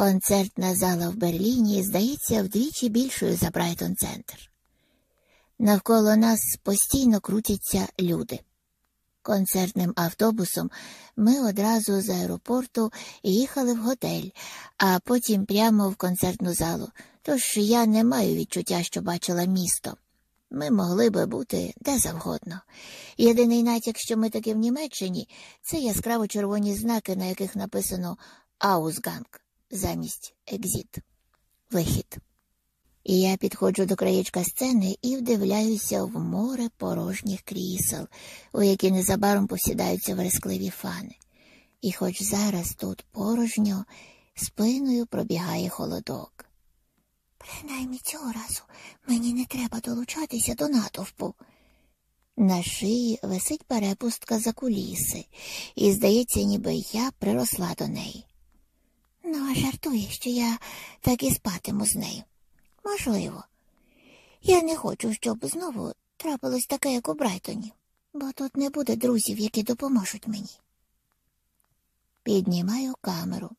Концертна зала в Берліні здається вдвічі більшою за Брайтон Центр. Навколо нас постійно крутяться люди. Концертним автобусом ми одразу з аеропорту їхали в готель, а потім прямо в концертну залу. Тож я не маю відчуття, що бачила місто. Ми могли би бути де завгодно. Єдиний натяк, що ми таки в Німеччині, це яскраво червоні знаки, на яких написано Аусганг замість екзіт вихід. І я підходжу до краєчка сцени і вдивляюся в море порожніх крісел, у які незабаром посідаються верескливі фани. І хоч зараз тут порожньо, спиною пробігає холодок. Принаймні цього разу мені не треба долучатися до натовпу. На шиї висить перепустка за куліси, і здається, ніби я приросла до неї. Ну, жартує, що я так і спатиму з нею. Можливо. Я не хочу, щоб знову трапилось таке, як у Брайтоні, бо тут не буде друзів, які допоможуть мені. Піднімаю камеру,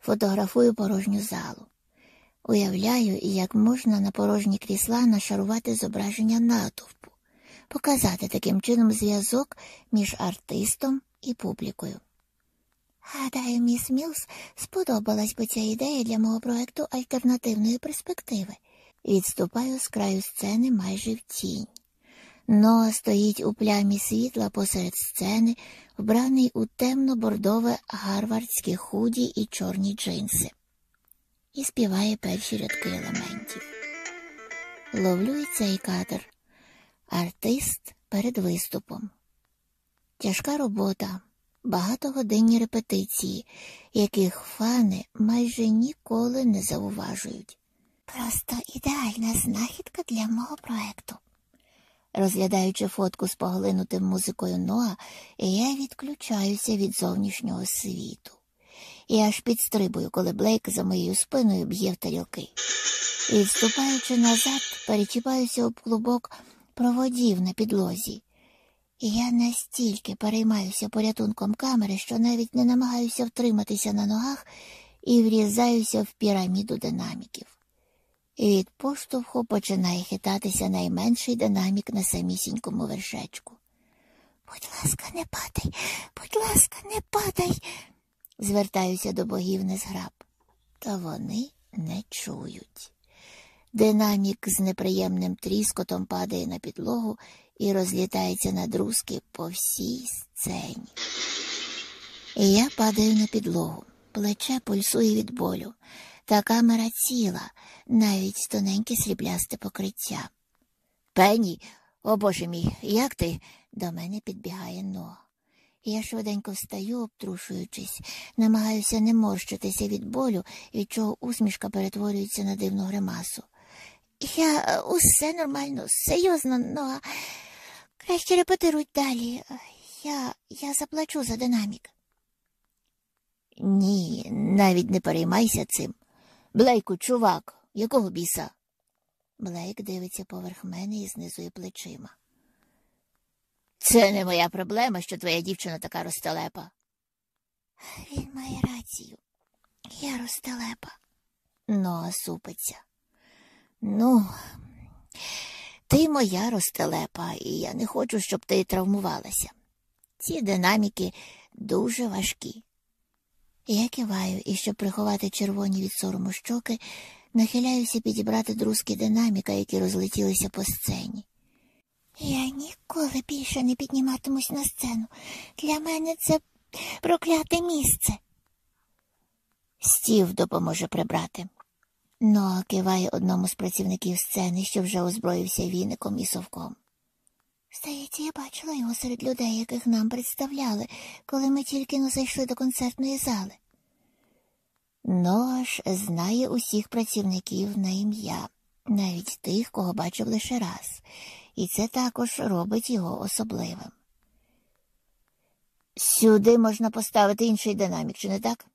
фотографую порожню залу. Уявляю, як можна на порожні крісла нашарувати зображення натовпу, показати таким чином зв'язок між артистом і публікою. Гадаю, міс Мілс сподобалась би ця ідея для мого проекту альтернативної перспективи. Відступаю з краю сцени майже в тінь. Ноа стоїть у плямі світла посеред сцени, вбраний у темно-бордове гарвардське худі і чорні джинси, і співає перші рядки елементів. Ловлю і цей кадр. Артист перед виступом. Тяжка робота, багатогодинні репетиції, яких фани майже ніколи не зауважують. Просто ідеальна знахідка для мого проекту. Розглядаючи фотку з поглинутим музикою Ноа, я відключаюся від зовнішнього світу. І аж підстрибую, коли Блейк за моєю спиною б'є в тарілки. Відступаючи назад, перечіпаюся об клубок проводів на підлозі. Я настільки переймаюся порятунком камери, що навіть не намагаюся втриматися на ногах і врізаюся в піраміду динаміків. Від поштовху починає хитатися найменший динамік на самісінькому вершечку. Будь ласка, не падай, будь ласка, не падай, звертаюся до богів незграб. Та вони не чують. Динамік з неприємним тріскотом падає на підлогу і розлітається на друзки по всій сцені. І я падаю на підлогу, плече пульсує від болю, та камера ціла, навіть тоненьке сріблясте покриття. Пені, о боже мій, як ти? До мене підбігає но. Я швиденько встаю, обтрушуючись, намагаюся не морщитися від болю, від чого усмішка перетворюється на дивну гримасу. Я усе нормально, серйозно, но краще репетируй далі. Я я заплачу за динамік. Ні, навіть не переймайся цим. Блейку, чувак, якого біса? Блейк дивиться поверх мене і знизує плечима. Це не моя проблема, що твоя дівчина така розтелепа. Він має рацію. Я розтелепа. Ноа супиться. Ну, ти моя розтелепа, і я не хочу, щоб ти травмувалася. Ці динаміки дуже важкі. Я киваю, і щоб приховати червоні від сорому щоки, нахиляюся підібрати друзки динаміка, які розлетілися по сцені. Я ніколи більше не підніматимусь на сцену. Для мене це прокляте місце. Стів допоможе прибрати. Ноа киває одному з працівників сцени, що вже озброївся віником і совком. Здається, я бачила його серед людей, яких нам представляли, коли ми тільки но зайшли до концертної зали. Ноаш знає усіх працівників на ім'я, навіть тих, кого бачив лише раз, і це також робить його особливим. Сюди можна поставити інший динамік, чи не так?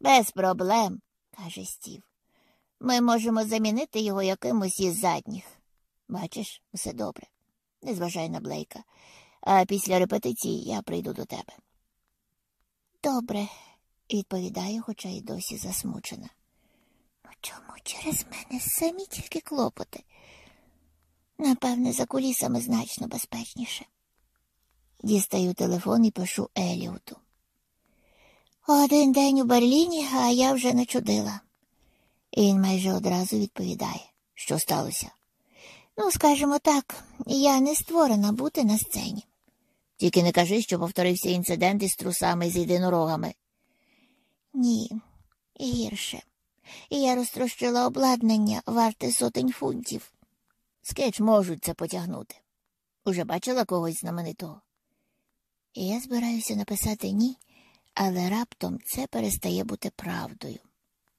Без проблем, каже Стів. Ми можемо замінити його якимось із задніх. Бачиш, все добре. Не зважай на Блейка. А після репетиції я прийду до тебе. Добре, відповідаю, хоча й досі засмучена. Ну чому через мене самі тільки клопоти? Напевне, за кулісами значно безпечніше. Дістаю телефон і пишу Еліоту. Один день у Берліні, а я вже начудила. І він майже одразу відповідає, що сталося. Ну, скажімо так, я не створена бути на сцені. Тільки не кажи, що повторився інцидент із трусами з єдинорогами. Ні, гірше. І я розтрощила обладнання варте сотень фунтів. Скеч можуть це потягнути. Уже бачила когось знаменитого? І я збираюся написати ні, але раптом це перестає бути правдою.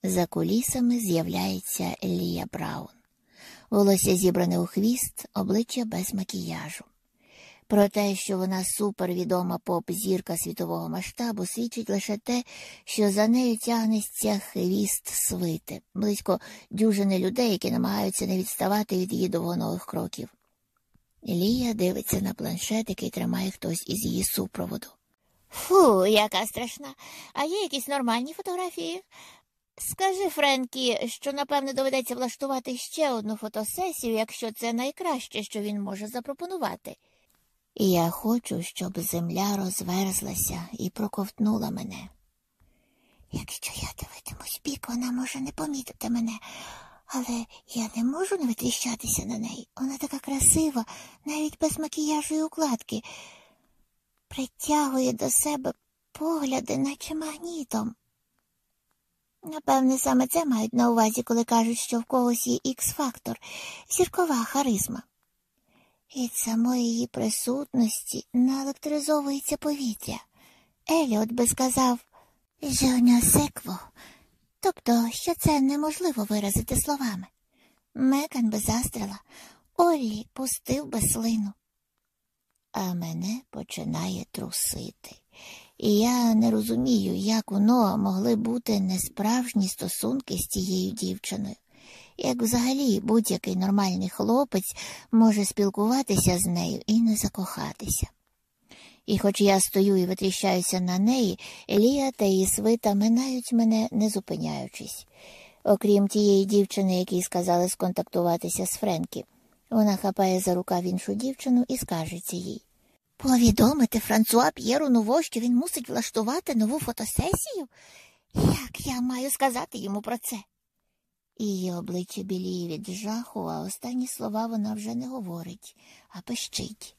За кулісами з'являється Лія Браун. Волосся зібране у хвіст, обличчя без макіяжу. Про те, що вона супервідома поп-зірка світового масштабу, свідчить лише те, що за нею тягнеться хвіст свити, близько дюжини людей, які намагаються не відставати від її довгоногих кроків. Лія дивиться на планшет, який тримає хтось із її супроводу. Фу, яка страшна. А є якісь нормальні фотографії? Скажи Френкі, що напевне доведеться влаштувати ще одну фотосесію, якщо це найкраще, що він може запропонувати. Я хочу, щоб земля розверзлася і проковтнула мене. Якщо я дивитимусь бік, вона може не помітити мене, але я не можу не витріщатися на неї. Вона така красива, навіть без макіяжу і укладки, притягує до себе погляди, наче магнітом. Напевне, саме це мають на увазі, коли кажуть, що в когось є ікс-фактор, зіркова харизма. Від самої її присутності наелектризовується повітря. Еліот би сказав «Je секво, тобто, що це неможливо виразити словами. Мекан би застрила, Оллі пустив би слину. А мене починає трусити. І я не розумію, як у Ноа могли бути несправжні стосунки з тією дівчиною як взагалі будь-який нормальний хлопець може спілкуватися з нею і не закохатися. І хоч я стою і витріщаюся на неї, Елія та її свита минають мене, не зупиняючись. Окрім тієї дівчини, якій сказали сконтактуватися з Френкі, вона хапає за рукав іншу дівчину і скажеться їй. Повідомити Франсуа П'єру Нуво, що він мусить влаштувати нову фотосесію? Як я маю сказати йому про це? Її обличчя біліє від жаху, а останні слова вона вже не говорить, а пищить.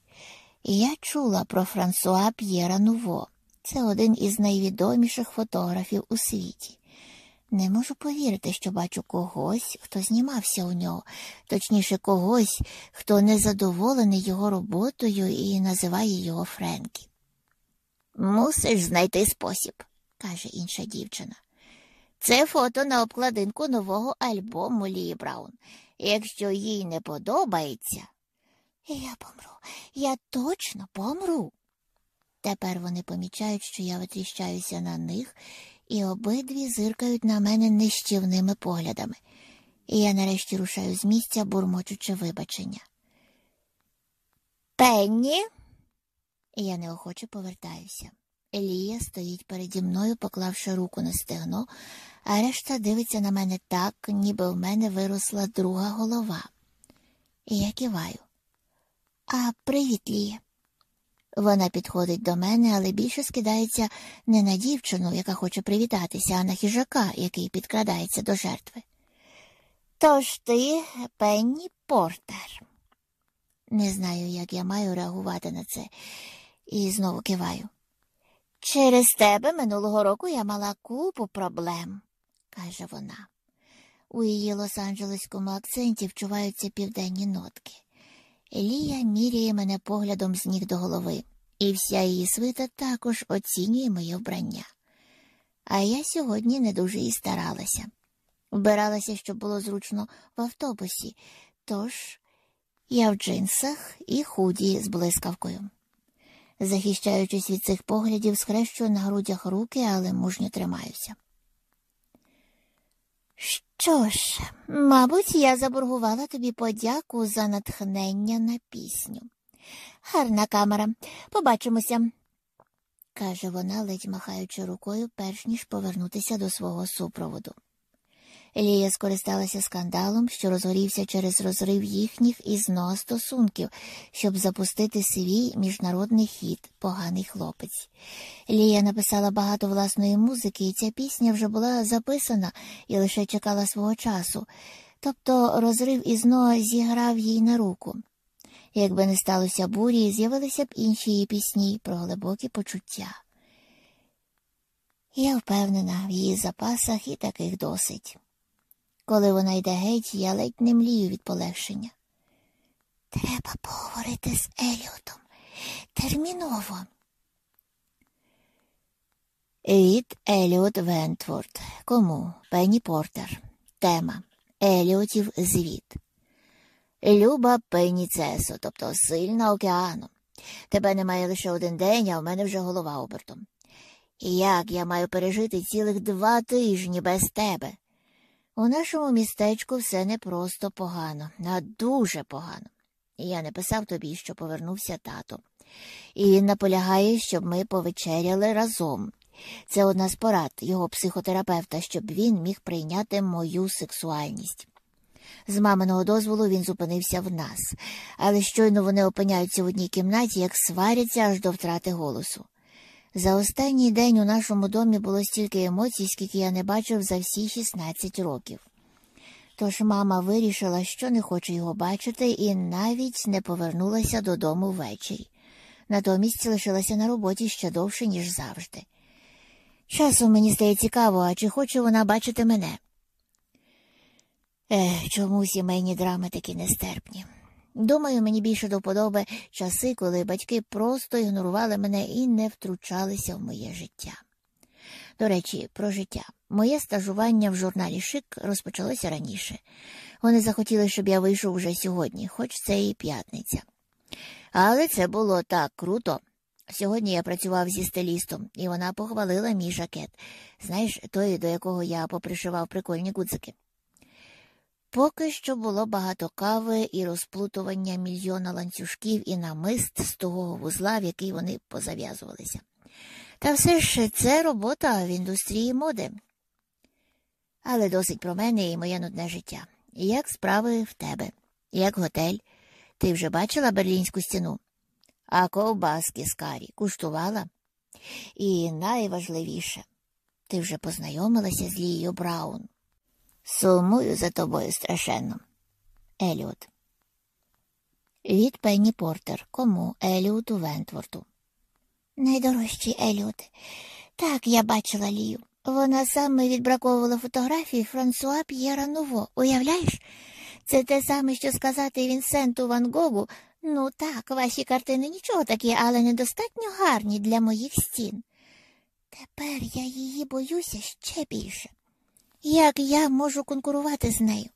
Я чула про Франсуа П'єра Нуво. Це один із найвідоміших фотографів у світі. Не можу повірити, що бачу когось, хто знімався у нього, точніше, когось, хто незадоволений його роботою і називає його Френкі. Мусиш знайти спосіб, каже інша дівчина. Це фото на обкладинку нового альбому Лії Браун. Якщо їй не подобається, я помру, я точно помру. Тепер вони помічають, що я витріщаюся на них, і обидві зиркають на мене нищівними поглядами, і я нарешті рушаю з місця, бурмочучи вибачення. Пенні, я неохоче повертаюся. Елія стоїть переді мною, поклавши руку на стегно, а решта дивиться на мене так, ніби в мене виросла друга голова. І я киваю. А привіт, Лія. Вона підходить до мене, але більше скидається не на дівчину, яка хоче привітатися, а на хижака, який підкрадається до жертви. Тож ти, Пенні Портер. Не знаю, як я маю реагувати на це, і знову киваю. Через тебе минулого року я мала купу проблем, каже вона. У її лос-анджелеському акценті вчуваються південні нотки. Елія міряє мене поглядом з ніг до голови, і вся її свита також оцінює моє вбрання. А я сьогодні не дуже і старалася. Вбиралася, щоб було зручно в автобусі, тож я в джинсах і худі з блискавкою. Захищаючись від цих поглядів, схрещую на грудях руки, але мужньо тримаюся. Що ж, мабуть, я заборгувала тобі подяку за натхнення на пісню. Гарна камера, побачимося. каже вона, ледь махаючи рукою, перш ніж повернутися до свого супроводу. Лія скористалася скандалом, що розгорівся через розрив їхніх із Ноа стосунків, щоб запустити свій міжнародний хід поганий хлопець. Лія написала багато власної музики, і ця пісня вже була записана і лише чекала свого часу. Тобто розрив із Ноа зіграв їй на руку. Якби не сталося бурі, з'явилися б інші її пісні про глибокі почуття. Я впевнена, в її запасах і таких досить. Коли вона йде геть, я ледь не млію від полегшення. Треба поговорити з Еліотом. Терміново. Від Еліот Вентворд. Кому? Пенні Портер. Тема Еліотів звіт. Люба Пенні Цесо, тобто сильна океаном. Тебе немає лише один день, а в мене вже голова обертом. Як я маю пережити цілих два тижні без тебе? У нашому містечку все не просто погано, а дуже погано. Я не писав тобі, що повернувся тато. І він наполягає, щоб ми повечеряли разом. Це одна з порад його психотерапевта, щоб він міг прийняти мою сексуальність. З маминого дозволу він зупинився в нас, але щойно вони опиняються в одній кімнаті, як сваряться аж до втрати голосу. За останній день у нашому домі було стільки емоцій, скільки я не бачив за всі 16 років. Тож мама вирішила, що не хоче його бачити, і навіть не повернулася додому ввечері. Натомість лишилася на роботі ще довше, ніж завжди. Часом мені стає цікаво, а чи хоче вона бачити мене? Ех, чому сімейні драми такі нестерпні? Думаю, мені більше до вподоби часи, коли батьки просто ігнорували мене і не втручалися в моє життя. До речі, про життя. Моє стажування в журналі Шик розпочалося раніше. Вони захотіли, щоб я вийшов уже сьогодні, хоч це і п'ятниця. Але це було так круто. Сьогодні я працював зі стилістом, і вона похвалила мій жакет. Знаєш, той, до якого я попришивав прикольні гудзики. Поки що було багато кави і розплутування мільйона ланцюжків і намист з того вузла, в який вони позав'язувалися. Та все ж це робота в індустрії моди. Але досить про мене і моє нудне життя. Як справи в тебе, як готель? Ти вже бачила берлінську стіну? А ковбаски з карі куштувала? І найважливіше, ти вже познайомилася з Лією Браун. Сумую за тобою страшенно. Еліот. Від Пенні Портер. Кому? Еліоту Вентворту. Найдорожчий Еліоте. Так, я бачила Лію. Вона саме відбраковувала фотографії Франсуа П'єра Нуво. Уявляєш? Це те саме, що сказати Вінсенту Ван Гогу. Ну так, ваші картини нічого такі, але недостатньо гарні для моїх стін. Тепер я її боюся ще більше. Як я можу конкурувати з нею?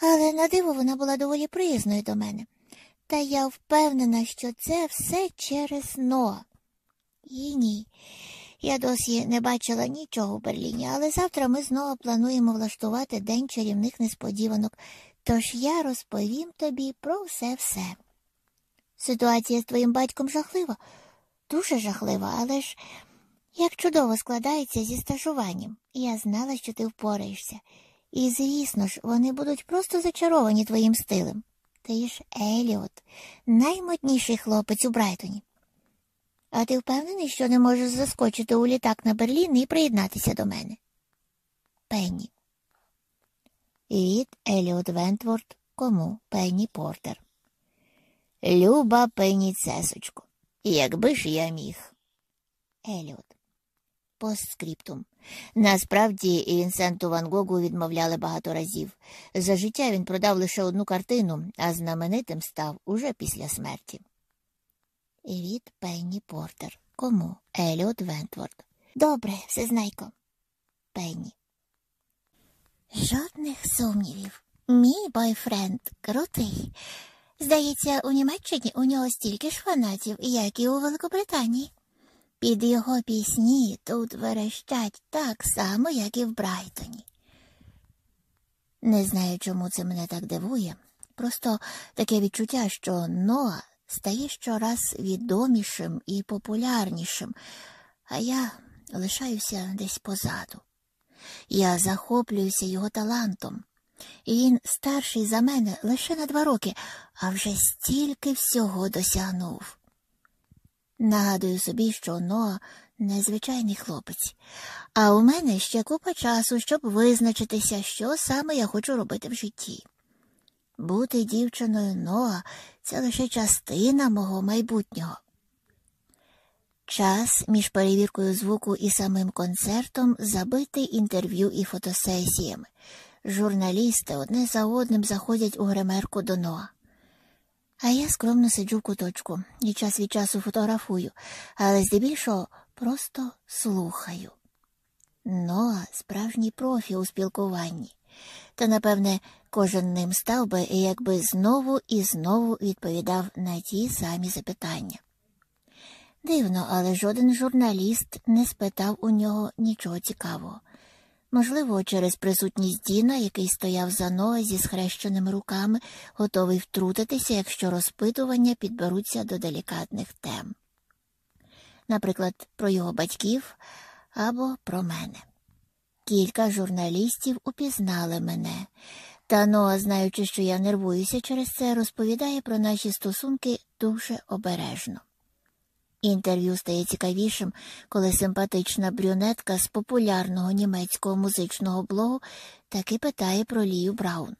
Але на диво вона була доволі приязною до мене. Та я впевнена, що це все через Ноа. І ні. Я досі не бачила нічого в Берліні, але завтра ми знову плануємо влаштувати день чарівних несподіванок, тож я розповім тобі про все все. Ситуація з твоїм батьком жахлива, дуже жахлива, але ж як чудово складається зі стажуванням. Я знала, що ти впораєшся. І, звісно ж, вони будуть просто зачаровані твоїм стилем. Ти ж Еліот, наймодніший хлопець у Брайтоні. А ти впевнений, що не можеш заскочити у літак на Берлін і приєднатися до мене? Пенні. Від Еліот Вентворд. Кому? Пенні Портер. Люба Пенні Цесочко. Якби ж я міг. Еліот. Постскриптум. Насправді Вінсенту Ван Гогу відмовляли багато разів. За життя він продав лише одну картину, а знаменитим став уже після смерті. Від Пенні Портер. Кому? Еліот Вентворд. Добре, всезнайко. Пенні. Жодних сумнівів. Мій бойфренд крутий. Здається, у Німеччині у нього стільки ж фанатів, як і у Великобританії. Під його пісні тут верещать так само, як і в Брайтоні. Не знаю, чому це мене так дивує. Просто таке відчуття, що Ноа стає щораз відомішим і популярнішим, а я лишаюся десь позаду. Я захоплююся його талантом, і він старший за мене лише на два роки, а вже стільки всього досягнув. Нагадую собі, що Ноа незвичайний хлопець, а у мене ще купа часу, щоб визначитися, що саме я хочу робити в житті. Бути дівчиною Ноа це лише частина мого майбутнього. Час між перевіркою звуку і самим концертом забитий інтерв'ю і фотосесіями. Журналісти одне за одним заходять у гримерку до Ноа. А я скромно сиджу в куточку і час від часу фотографую, але здебільшого просто слухаю. Ноа справжній профі у спілкуванні, та, напевне, кожен ним став би, якби знову і знову відповідав на ті самі запитання. Дивно, але жоден журналіст не спитав у нього нічого цікавого. Можливо, через присутність Діна, який стояв за ноги зі схрещеними руками, готовий втрутитися, якщо розпитування підберуться до делікатних тем. Наприклад, про його батьків або про мене. Кілька журналістів упізнали мене, та Ноа, знаючи, що я нервуюся через це, розповідає про наші стосунки дуже обережно. Інтерв'ю стає цікавішим, коли симпатична брюнетка з популярного німецького музичного блогу таки питає про Лію Браун.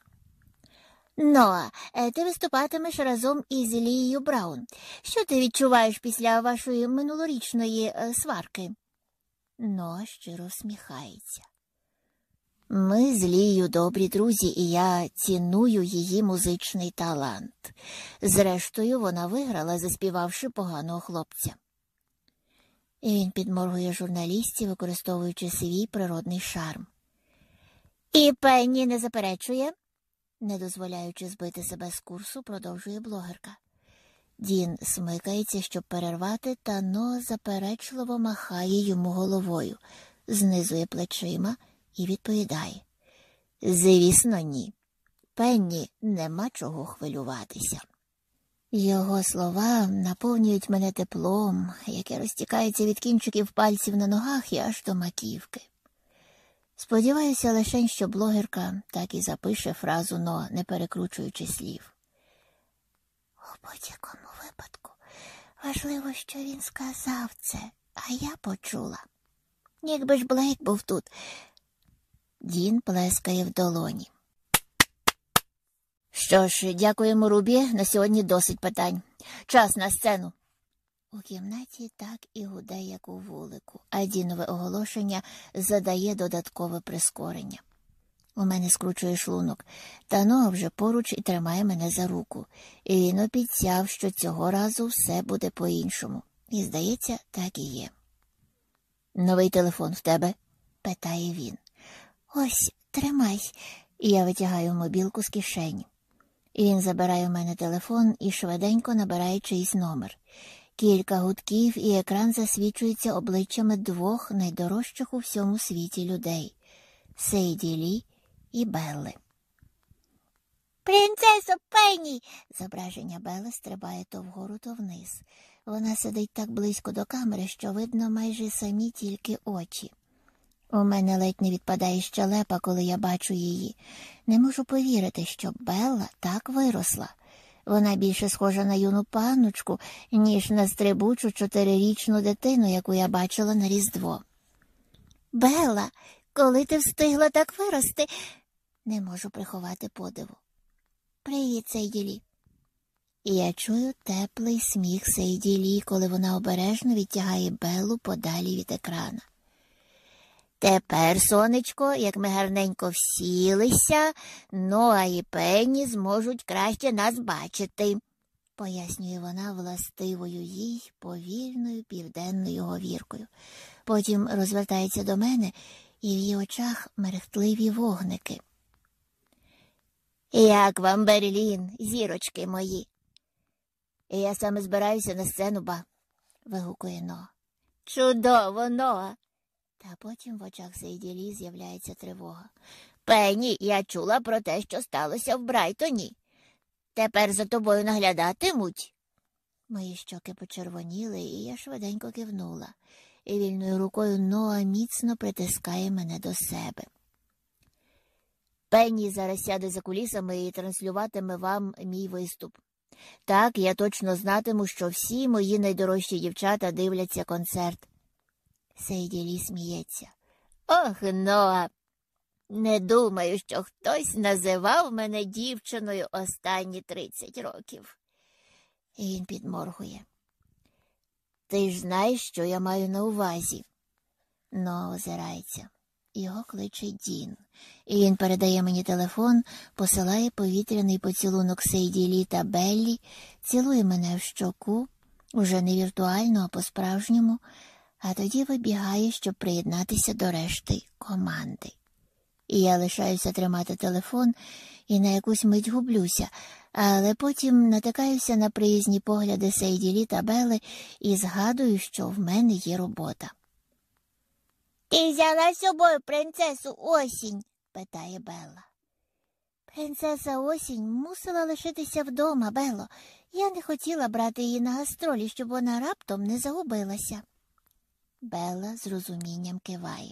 Ноа, е, ти виступатимеш разом із Лією Браун. Що ти відчуваєш після вашої минулорічної е, сварки? Ноа щиро всміхається. Ми з Лією добрі друзі, і я ціную її музичний талант. Зрештою, вона виграла, заспівавши поганого хлопця. І він підморгує журналістів, використовуючи свій природний шарм. І Пенні не заперечує, не дозволяючи збити себе з курсу, продовжує блогерка. Дін смикається, щоб перервати, та но заперечливо махає йому головою, знизує плечима і відповідає Звісно, ні. Пенні нема чого хвилюватися. Його слова наповнюють мене теплом, яке розтікається від кінчиків пальців на ногах і аж до маківки. Сподіваюся лише, що блогерка так і запише фразу но, не перекручуючи слів. У будь-якому випадку важливо, що він сказав це, а я почула. Якби ж Блейк був тут, Дін плескає в долоні. Що ж, дякуємо Рубі. На сьогодні досить питань. Час на сцену. У кімнаті так і гуде, як у вулику, а Дінове оголошення задає додаткове прискорення. У мене скручує шлунок, та вже поруч і тримає мене за руку, і він обіцяв, що цього разу все буде по-іншому. І, здається, так і є. Новий телефон в тебе? питає він. Ось, тримай. Я витягаю мобілку з кишені. Він забирає у мене телефон і швиденько набирає чийсь номер. Кілька гудків, і екран засвічується обличчями двох найдорожчих у всьому світі людей Сейді Лі і Белли. Принцесо Пенні. Зображення Белли стрибає то вгору, то вниз. Вона сидить так близько до камери, що видно майже самі тільки очі. У мене ледь не відпадає щелепа, коли я бачу її. Не можу повірити, що Белла так виросла. Вона більше схожа на юну панночку, ніж на стрибучу чотирирічну дитину, яку я бачила на Різдво. Белла, коли ти встигла так вирости, не можу приховати подиву. Привіт, Сейділі. Я чую теплий сміх Сейділі, коли вона обережно відтягає Беллу подалі від екрана. Тепер, сонечко, як ми гарненько всілися, Ноа і Пенні зможуть краще нас бачити, пояснює вона властивою їй повільною південною говіркою. Потім розвертається до мене, і в її очах мерехтливі вогники. Як вам, Берлін, зірочки мої? Я саме збираюся на сцену, ба, вигукує Ноа. Чудово, Ноа. Та потім в очах Сейділі з'являється тривога. Пенні, я чула про те, що сталося в Брайтоні. Тепер за тобою наглядатимуть. Мої щоки почервоніли, і я швиденько кивнула, і вільною рукою Ноа міцно притискає мене до себе. Пенні зараз сяде за кулісами і транслюватиме вам мій виступ. Так, я точно знатиму, що всі мої найдорожчі дівчата дивляться концерт. Сейділі сміється. Ох, Ноа, не думаю, що хтось називав мене дівчиною останні тридцять років. І він підморгує. Ти ж знаєш, що я маю на увазі. Но озирається. Його кличе Дін, і він передає мені телефон, посилає повітряний поцілунок Сейділі та Беллі, цілує мене в щоку, уже не віртуально, а по-справжньому, а тоді вибігає, щоб приєднатися до решти команди. І я лишаюся тримати телефон і на якусь мить гублюся, але потім натикаюся на приязні погляди Сейділі та Бели і згадую, що в мене є робота. Ти взяла з собою принцесу осінь? питає Белла. Принцеса осінь мусила лишитися вдома, Белло. Я не хотіла брати її на гастролі, щоб вона раптом не загубилася. Белла з розумінням киває.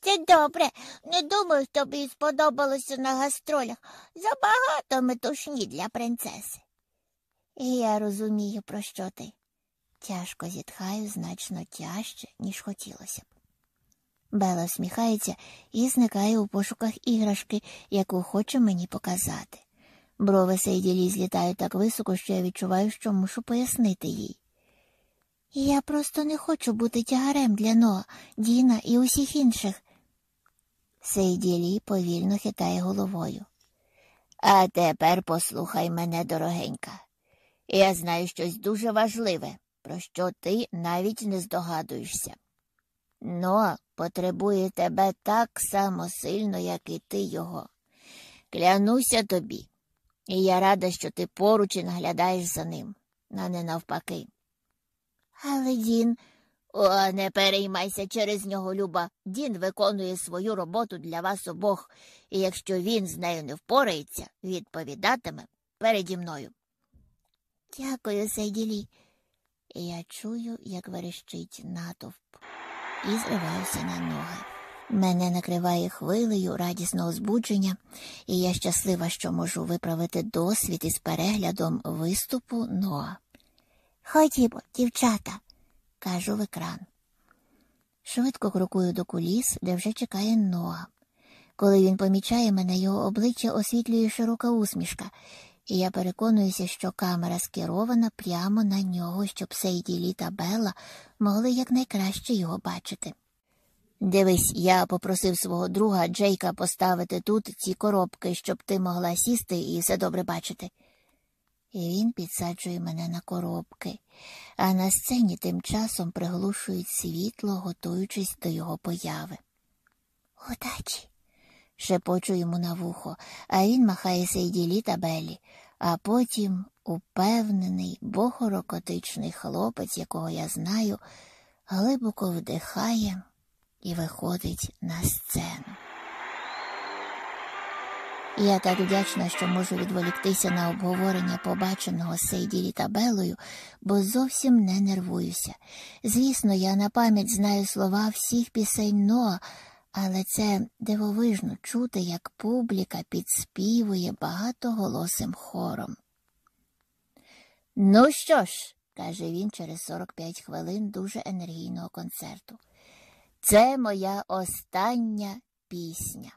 Це добре. Не думаю, тобі сподобалося на гастролях. Забагато метушні для принцеси. Я розумію, про що ти. Тяжко зітхаю значно тяжче, ніж хотілося б. Бела всміхається і зникає у пошуках іграшки, яку хоче мені показати. Брови Сейділі злітають так високо, що я відчуваю, що мушу пояснити їй. Я просто не хочу бути тягарем для Ноа, Діна і усіх інших. Сейділі повільно хитає головою. А тепер послухай мене, дорогенька. Я знаю щось дуже важливе, про що ти навіть не здогадуєшся. Но потребує тебе так само сильно, як і ти його. Клянуся тобі, і я рада, що ти поруч і наглядаєш за ним, а не навпаки. Але Дін, о, не переймайся через нього, Люба. Дін виконує свою роботу для вас обох, і якщо він з нею не впорається, відповідатиме переді мною. Дякую, Сейділі. Я чую, як верещить натовп і зриваюся на ноги. Мене накриває хвилею радісного збудження, і я щаслива, що можу виправити досвід із переглядом виступу Ноа. Ходімо, дівчата, кажу в екран. Швидко крокую до куліс, де вже чекає Ноа. Коли він помічає мене, його обличчя освітлює широка усмішка, і я переконуюся, що камера скерована прямо на нього, щоб Сейділі та Белла могли якнайкраще його бачити. Дивись, я попросив свого друга Джейка поставити тут ці коробки, щоб ти могла сісти і все добре бачити. І він підсаджує мене на коробки, а на сцені тим часом приглушують світло, готуючись до його появи. Удачі! шепочу йому на вухо, а він махає Сейділі та Белі, а потім упевнений, богорокотичний хлопець, якого я знаю, глибоко вдихає і виходить на сцену. Я так вдячна, що можу відволіктися на обговорення побаченого з Сейділі та Белою, бо зовсім не нервуюся. Звісно, я на пам'ять знаю слова всіх пісень Ноа, але це дивовижно чути, як публіка підспівує багатоголосим хором. Ну що ж, каже він через 45 хвилин дуже енергійного концерту. Це моя остання пісня.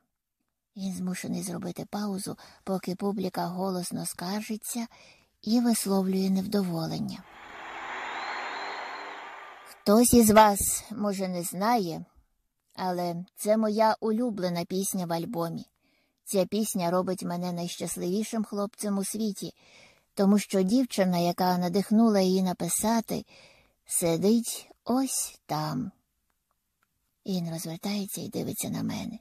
Він змушений зробити паузу, поки публіка голосно скаржиться і висловлює невдоволення. Хтось із вас, може, не знає, але це моя улюблена пісня в альбомі. Ця пісня робить мене найщасливішим хлопцем у світі, тому що дівчина, яка надихнула її написати, сидить ось там. Він розвертається і дивиться на мене.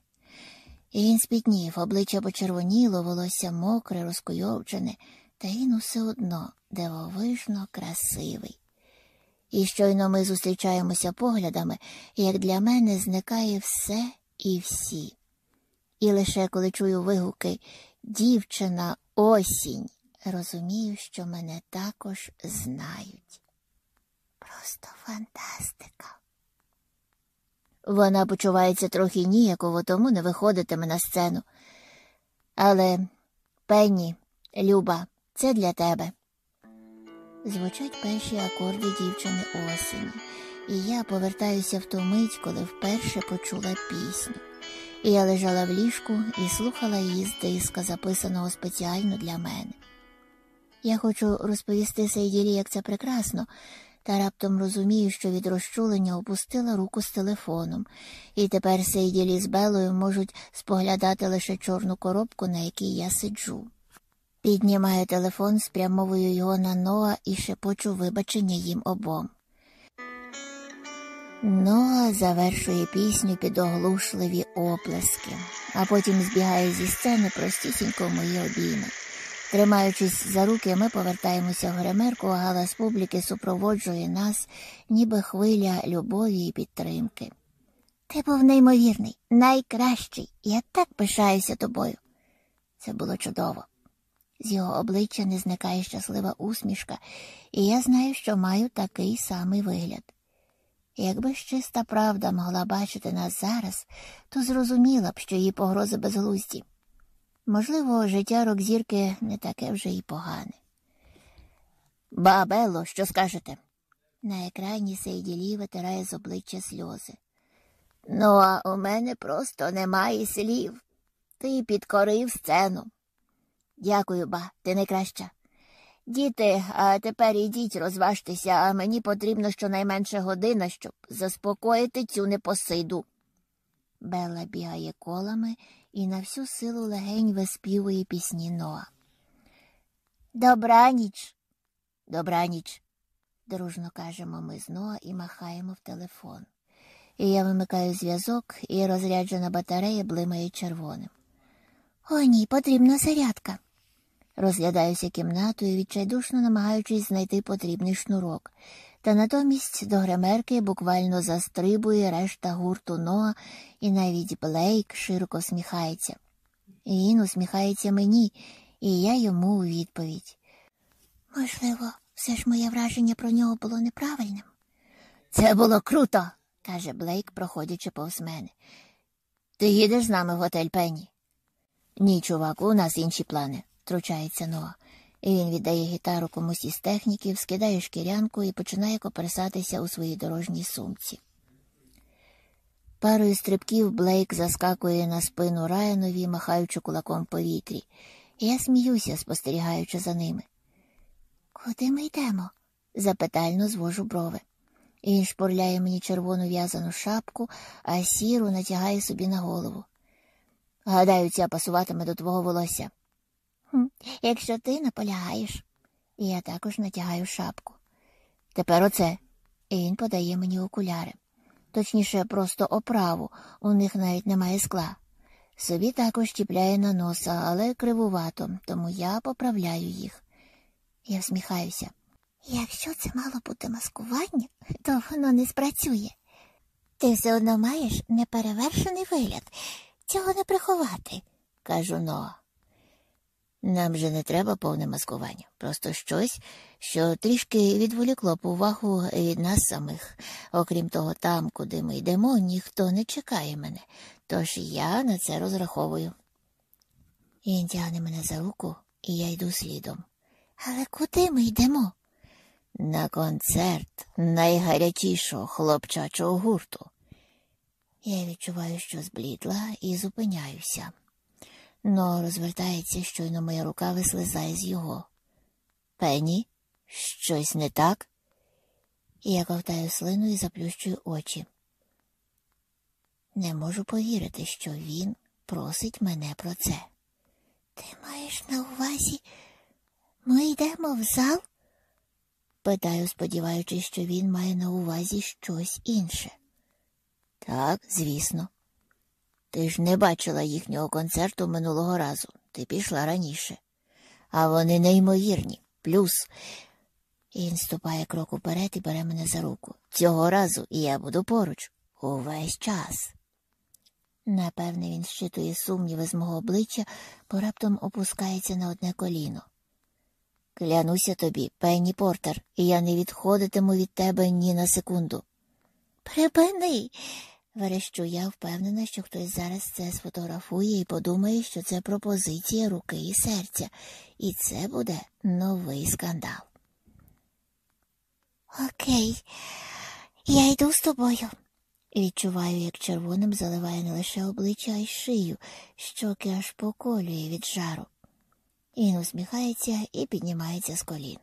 І він спітнів, обличчя почервоніло, волосся мокре, розкуйовчене, та він усе одно дивовижно красивий. І щойно ми зустрічаємося поглядами, як для мене зникає все і всі. І лише коли чую вигуки дівчина, осінь, розумію, що мене також знають. Просто фантастика. Вона почувається трохи ніяково, тому не виходитиме на сцену. Але, Пенні, Люба, це для тебе. Звучать перші акорди дівчини осені, і я повертаюся в ту мить, коли вперше почула пісню. І я лежала в ліжку і слухала її з диска, записаного спеціально для мене. Я хочу розповісти Сейділі, як це прекрасно, та раптом розумію, що від розчулення опустила руку з телефоном, і тепер Сейділі з Белою можуть споглядати лише чорну коробку, на якій я сиджу. Піднімаю телефон, спрямовую його на Ноа і шепочу вибачення їм обом. Ноа завершує пісню під оглушливі оплески, а потім збігає зі сцени простісінько в мої обійми. Тримаючись за руки, ми повертаємося в гримерку, а галас публіки супроводжує нас, ніби хвиля любові і підтримки. Ти був неймовірний, найкращий. Я так пишаюся тобою. Це було чудово. З його обличчя не зникає щаслива усмішка, і я знаю, що маю такий самий вигляд. Якби ж чиста правда могла бачити нас зараз, то зрозуміла б, що її погрози безглузді. Можливо, життя рок-зірки не таке вже й погане. Бабело, що скажете? На екрані Сейділі витирає з обличчя сльози. Ну, а у мене просто немає слів. Ти підкорив сцену. Дякую, ба, ти найкраща. Діти, а тепер ідіть, розважтеся, а мені потрібно щонайменше година, щоб заспокоїти цю непосиду. Белла бігає колами і на всю силу легень виспівує пісні Ноа. Добраніч. Добраніч, дружно кажемо ми з Ноа і махаємо в телефон. І я вимикаю зв'язок, і розряджена батарея блимає червоним. О, ні, потрібна зарядка. Розглядаюся кімнатою, відчайдушно намагаючись знайти потрібний шнурок, та натомість до гримерки буквально застрибує решта гурту Ноа, і навіть Блейк широко всміхається. І він усміхається мені, і я йому у відповідь. Можливо, все ж моє враження про нього було неправильним. Це було круто, каже Блейк, проходячи повз мене. Ти їдеш з нами в готель Пенні? Ні, чувак, у нас інші плани, втручається Ноа. І він віддає гітару комусь із техніків, скидає шкірянку і починає коперсатися у своїй дорожній сумці. Парою стрибків Блейк заскакує на спину Райанові, махаючи кулаком повітрі, я сміюся, спостерігаючи за ними. Куди ми йдемо? запитально звожу брови. Він шпурляє мені червону в'язану шапку, а сіру натягає собі на голову. Гадаю, ця пасуватиме до твого волосся. Якщо ти наполягаєш, я також натягаю шапку. Тепер оце. І він подає мені окуляри. Точніше, просто оправу, у них навіть немає скла. Собі також чіпляє на носа, але кривувато, тому я поправляю їх. Я всміхаюся. Якщо це мало бути маскування, то воно не спрацює. Ти все одно маєш неперевершений вигляд. Цього не приховати, кажу Ноа. Нам же не треба повне маскування, просто щось, що трішки відволікло б увагу від нас самих. Окрім того, там, куди ми йдемо, ніхто не чекає мене, тож я на це розраховую. Він тягне мене за руку, і я йду слідом. Але куди ми йдемо? На концерт найгарячішого хлопчачого гурту. Я відчуваю, що зблідла, і зупиняюся но розвертається, щойно моя рука вислизає з його. Пені, щось не так? Я ковтаю слину і заплющую очі. Не можу повірити, що він просить мене про це. Ти маєш на увазі, ми йдемо в зал? Питаю, сподіваючись, що він має на увазі щось інше. Так, звісно. Ти ж не бачила їхнього концерту минулого разу. Ти пішла раніше. А вони неймовірні. Плюс. Він ступає крок уперед і бере мене за руку. Цього разу і я буду поруч. Увесь час. Напевне, він щитує сумніви з мого обличчя, бо раптом опускається на одне коліно. Клянуся тобі, Пенні Портер, і я не відходитиму від тебе ні на секунду. Припини. Верещу я впевнена, що хтось зараз це сфотографує і подумає, що це пропозиція руки і серця, і це буде новий скандал. Окей, я йду з тобою. Відчуваю, як червоним заливає не лише обличчя, а й шию, щоки аж поколює від жару. Він усміхається і піднімається з колін.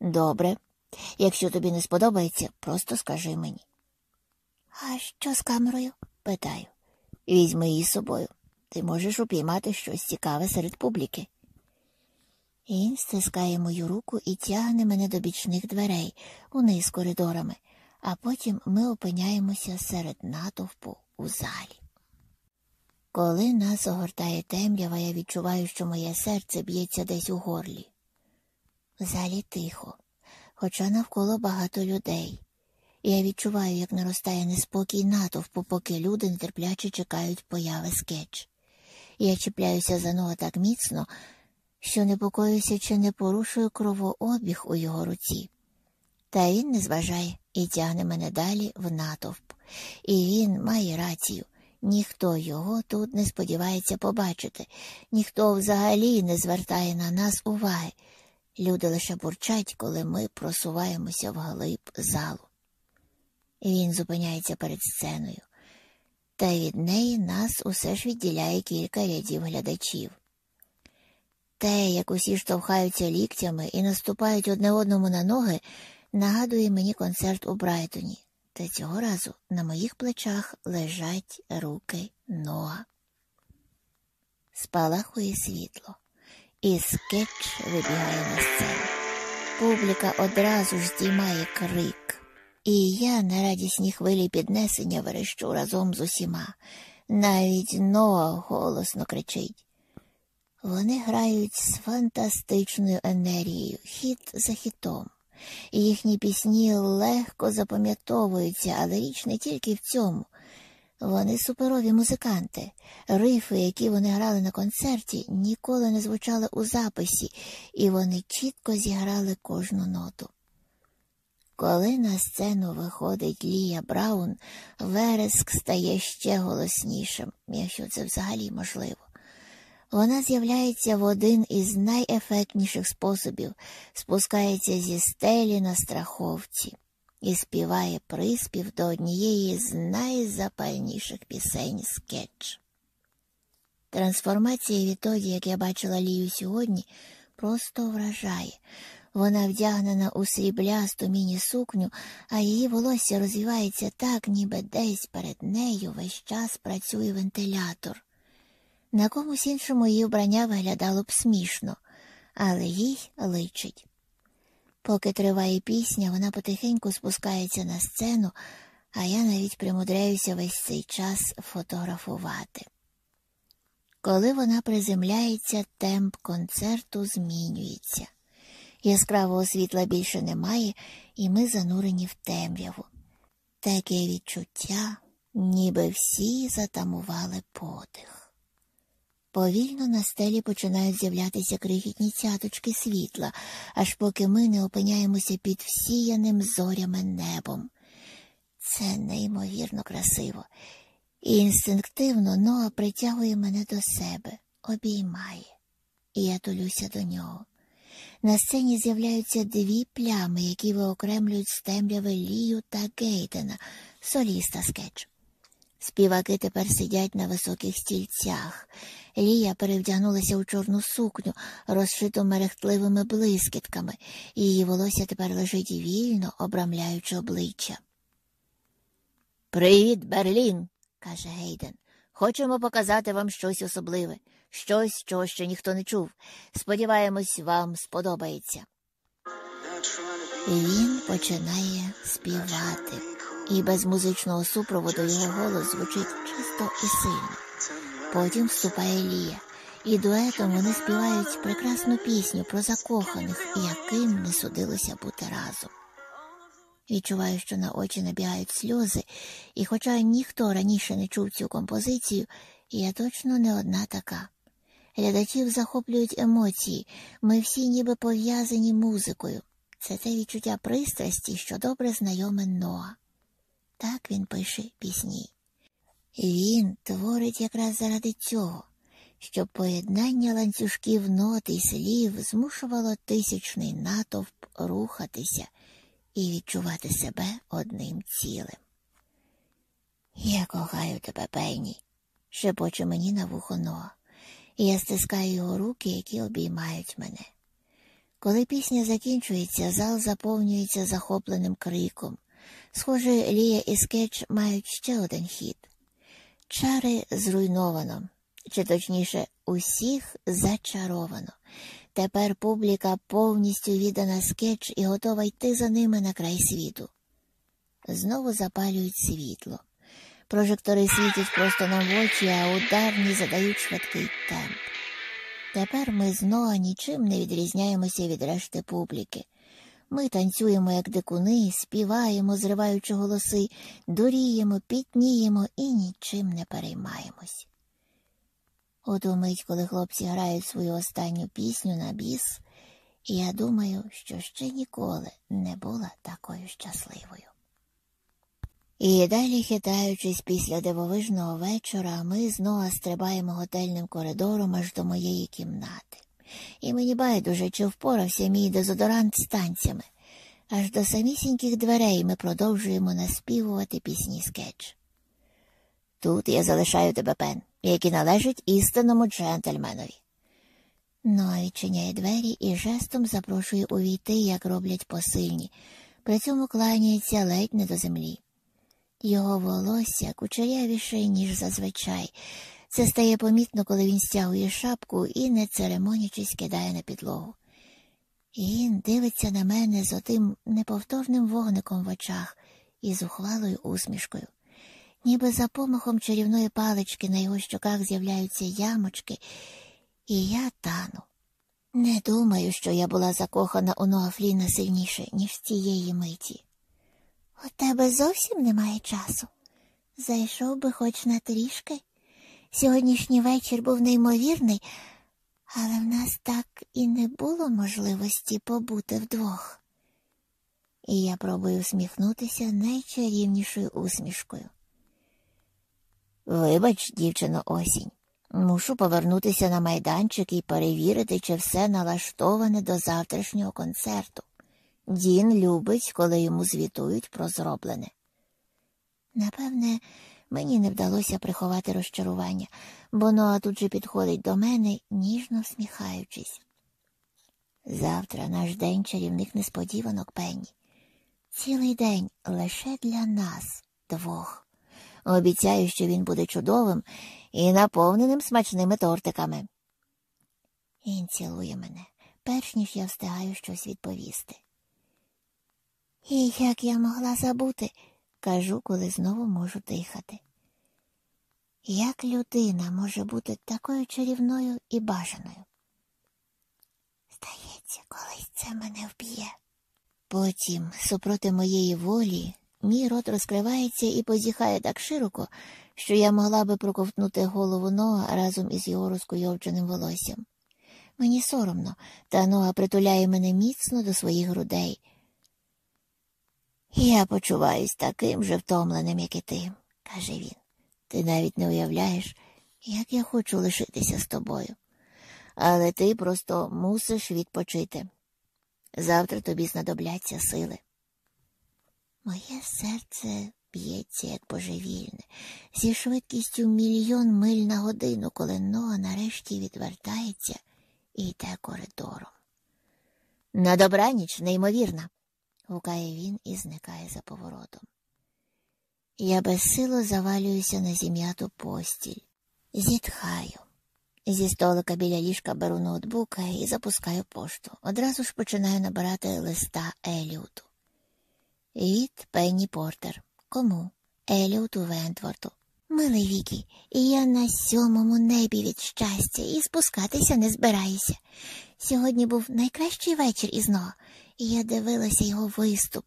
Добре, якщо тобі не сподобається, просто скажи мені. А що з камерою? питаю. Візьми її з собою. Ти можеш упіймати щось цікаве серед публіки. Він стискає мою руку і тягне мене до бічних дверей униз коридорами, а потім ми опиняємося серед натовпу у залі. Коли нас огортає темрява, я відчуваю, що моє серце б'ється десь у горлі. В залі тихо, хоча навколо багато людей. Я відчуваю, як наростає неспокій натовпу, поки люди нетерпляче чекають появи скетч. Я чіпляюся за нього так міцно, що непокоюся, чи не порушую кровообіг у його руці. Та він не зважає і тягне мене далі в натовп. І він має рацію. Ніхто його тут не сподівається побачити, ніхто взагалі не звертає на нас уваги. Люди лише бурчать, коли ми просуваємося вглиб залу. Він зупиняється перед сценою, та від неї нас усе ж відділяє кілька рядів глядачів. Те, як усі штовхаються ліктями і наступають одне одному на ноги, нагадує мені концерт у Брайтоні, та цього разу на моїх плечах лежать руки Ноа. Спалахує світло, і скетч вибігає на сцену. Публіка одразу ж здіймає крик, і я на радісній хвилі піднесення верещу разом з усіма. Навіть Ноа голосно кричить. Вони грають з фантастичною енергією, хіт за хітом. Їхні пісні легко запам'ятовуються, але річ не тільки в цьому. Вони суперові музиканти. Рифи, які вони грали на концерті, ніколи не звучали у записі, і вони чітко зіграли кожну ноту. Коли на сцену виходить Лія Браун, вереск стає ще голоснішим, якщо це взагалі можливо. Вона з'являється в один із найефектніших способів, спускається зі стелі на страховці і співає приспів до однієї з найзапальніших пісень скетч. Трансформація відтоді, як я бачила Лію сьогодні, просто вражає. Вона вдягнена у сріблясту міні-сукню, а її волосся розвивається так, ніби десь перед нею весь час працює вентилятор. На комусь іншому її вбрання виглядало б смішно, але їй личить. Поки триває пісня, вона потихеньку спускається на сцену, а я навіть примудряюся весь цей час фотографувати. Коли вона приземляється, темп концерту змінюється. Яскравого світла більше немає, і ми занурені в темряву. Таке відчуття, ніби всі затамували подих. Повільно на стелі починають з'являтися крихітні цяточки світла, аж поки ми не опиняємося під всіяним зорями небом. Це неймовірно красиво, і інстинктивно Ноа притягує мене до себе, обіймає, і я тулюся до нього. На сцені з'являються дві плями, які виокремлюють з темряви Лію та Гейдена, соліста скетчу. Співаки тепер сидять на високих стільцях. Лія перевдягнулася у чорну сукню, розшиту мерехтливими блискітками, її волосся тепер лежить вільно, обрамляючи обличчя. Привіт, Берлін, каже Гейден. Хочемо показати вам щось особливе, щось, чого ще ніхто не чув. Сподіваємось, вам сподобається. Він починає співати, і без музичного супроводу його голос звучить чисто і сильно. Потім вступає Лія, і дуетом вони співають прекрасну пісню про закоханих, яким не судилося бути разом. Відчуваю, що на очі набігають сльози, і, хоча ніхто раніше не чув цю композицію, я точно не одна така. Глядачів захоплюють емоції, ми всі ніби пов'язані музикою. Це те відчуття пристрасті, що добре знайоме Ноа. Так він пише пісні. Він творить якраз заради цього, щоб поєднання ланцюжків нот і слів змушувало тисячний натовп рухатися і відчувати себе одним цілим. Я кохаю тебе, Пенні, шепоче мені на вухо Ноа, я стискаю його руки, які обіймають мене. Коли пісня закінчується, зал заповнюється захопленим криком. Схоже, Лія і Скетч мають ще один хід. Чари зруйновано, чи точніше, усіх зачаровано. Тепер публіка повністю віддана скетч і готова йти за ними на край світу. Знову запалюють світло. Прожектори світять просто на очі, а ударні задають швидкий темп. Тепер ми знову нічим не відрізняємося від решти публіки. Ми танцюємо, як дикуни, співаємо, зриваючи голоси, дуріємо, пітніємо і нічим не переймаємось. От умить, коли хлопці грають свою останню пісню на біс, я думаю, що ще ніколи не була такою щасливою. І далі, хитаючись після дивовижного вечора, ми знову стрибаємо готельним коридором аж до моєї кімнати. І мені байдуже, чи впорався мій дезодорант з танцями. Аж до самісіньких дверей ми продовжуємо наспівувати пісні скетч. Тут я залишаю тебе пен, який належить істинному джентльменові. Ноа відчиняє двері і жестом запрошує увійти, як роблять посильні, при цьому кланяється ледь не до землі. Його волосся кучерявіше, ніж зазвичай. Це стає помітно, коли він стягує шапку і, не церемонячись, кидає на підлогу. Він дивиться на мене з отим неповторним вогником в очах і зухвалою усмішкою. Ніби за помахом чарівної палички на його щоках з'являються ямочки, і я тану. Не думаю, що я була закохана у Ноафліна сильніше, ніж цієї миті. У тебе зовсім немає часу. Зайшов би хоч на трішки. Сьогоднішній вечір був неймовірний, але в нас так і не було можливості побути вдвох. І я пробую всміхнутися найчарівнішою усмішкою. Вибач, дівчино, осінь, мушу повернутися на майданчик і перевірити, чи все налаштоване до завтрашнього концерту. Дін любить, коли йому звітують про зроблене. Напевне, мені не вдалося приховати розчарування, бо Ноа тут же підходить до мене, ніжно всміхаючись. Завтра наш день чарівних несподіванок Пенні. Цілий день лише для нас двох. Обіцяю, що він буде чудовим і наповненим смачними тортиками. Він цілує мене, перш ніж я встигаю щось відповісти. І як я могла забути, кажу, коли знову можу дихати. Як людина може бути такою чарівною і бажаною? Здається, колись це мене вб'є. Потім, супроти моєї волі, мій рот розкривається і позіхає так широко, що я могла би проковтнути голову Ноа разом із його розкуйовдженим волоссям. Мені соромно, та Ноа притуляє мене міцно до своїх грудей. Я почуваюсь таким же втомленим, як і ти, каже він. Ти навіть не уявляєш, як я хочу лишитися з тобою. Але ти просто мусиш відпочити. Завтра тобі знадобляться сили. Моє серце б'ється, як божевільне, зі швидкістю мільйон миль на годину, коли Ноа нарешті відвертається і йде коридором. На добраніч, неймовірна, гукає він і зникає за поворотом. Я безсило завалююся на зім'яту постіль, зітхаю. Зі столика біля ліжка беру ноутбука і запускаю пошту. Одразу ж починаю набирати листа Еліуту. Від Пенні Портер. Кому? Еліуту Вентворту. Милий Вікі, я на сьомому небі від щастя і спускатися не збираюся. Сьогодні був найкращий вечір із Но, і я дивилася його виступ.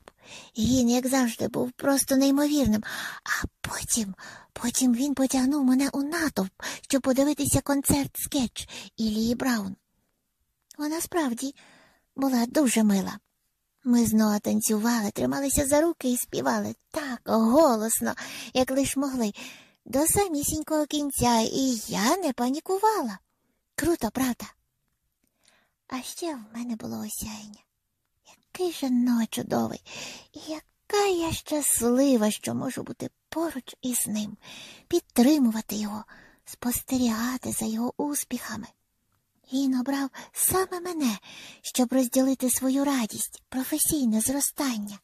Він, як завжди, був просто неймовірним, а потім Потім він потягнув мене у натовп, щоб подивитися концерт скетч Ілії Браун. Вона справді була дуже мила. Ми знову танцювали, трималися за руки і співали так голосно, як лиш могли, до самісінького кінця, і я не панікувала. Круто, правда? А ще в мене було осяяння. Який же но чудовий, і яка я щаслива, що можу бути поруч із ним, підтримувати його, спостерігати за його успіхами. Він обрав саме мене, щоб розділити свою радість, професійне зростання.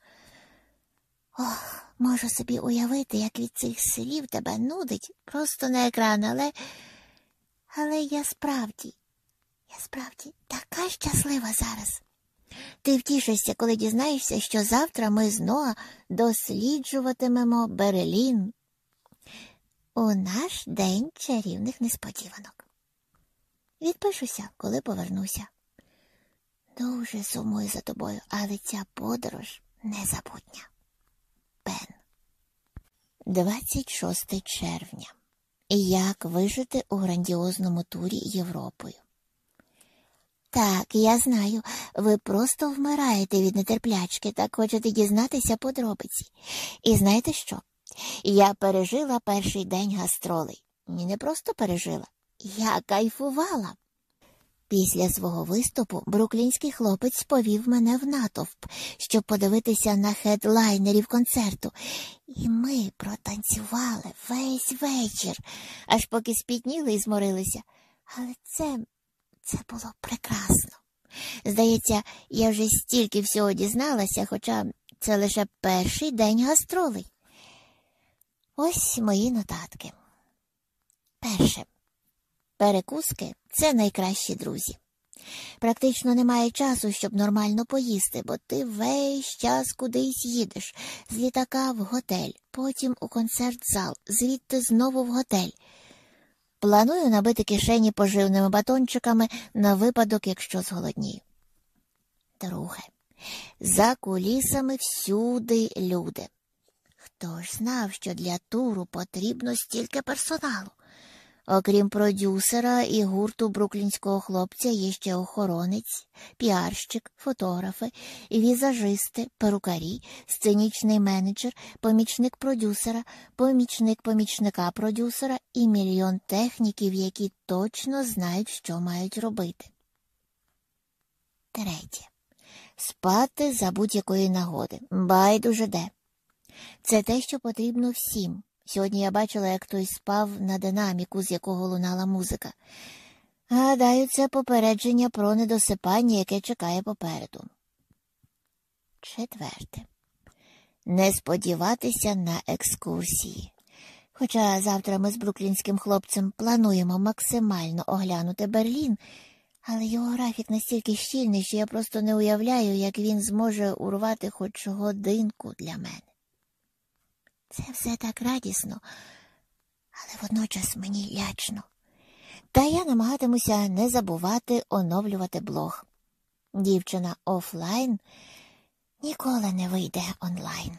Ох, можу собі уявити, як від цих слів тебе нудить просто на екран, але але я справді, я справді така щаслива зараз. Ти втішишся, коли дізнаєшся, що завтра ми знову досліджуватимемо Берелін у наш день чарівних несподіванок. Відпишуся, коли повернуся. Дуже сумую за тобою, але ця подорож незабутня. Бен. 26 червня. Як вижити у грандіозному турі Європою? Так, я знаю, ви просто вмираєте від нетерплячки, так хочете дізнатися подробиці. І знаєте що? Я пережила перший день гастролей. Не просто пережила, я кайфувала. Після свого виступу бруклінський хлопець повів мене в натовп, щоб подивитися на хедлайнерів концерту, і ми протанцювали весь вечір, аж поки спітніли і зморилися. Але це, це було прекрасно. Здається, я вже стільки всього дізналася, хоча це лише перший день гастролей. Ось мої нотатки. Перше. Перекуски це найкращі друзі. Практично немає часу, щоб нормально поїсти, бо ти весь час кудись їдеш, з літака в готель, потім у концерт-зал, звідти знову в готель. Планую набити кишені поживними батончиками на випадок, якщо зголоднію. Друге, за кулісами всюди люди. Хто ж знав, що для туру потрібно стільки персоналу? Окрім продюсера і гурту бруклінського хлопця, є ще охоронець, піарщик, фотографи, візажисти, перукарі, сценічний менеджер, помічник продюсера, помічник помічника продюсера і мільйон техніків, які точно знають, що мають робити. Третє. Спати за будь-якої нагоди. Байдуже де. Це те, що потрібно всім. Сьогодні я бачила, як хтось спав на динаміку, з якого лунала музика. Гадаю, це попередження про недосипання, яке чекає попереду. Четверте. Не сподіватися на екскурсії. Хоча завтра ми з бруклінським хлопцем плануємо максимально оглянути Берлін, але його графік настільки щільний, що я просто не уявляю, як він зможе урвати хоч годинку для мене. Це все так радісно, але водночас мені лячно. Та я намагатимуся не забувати оновлювати блог. Дівчина офлайн ніколи не вийде онлайн.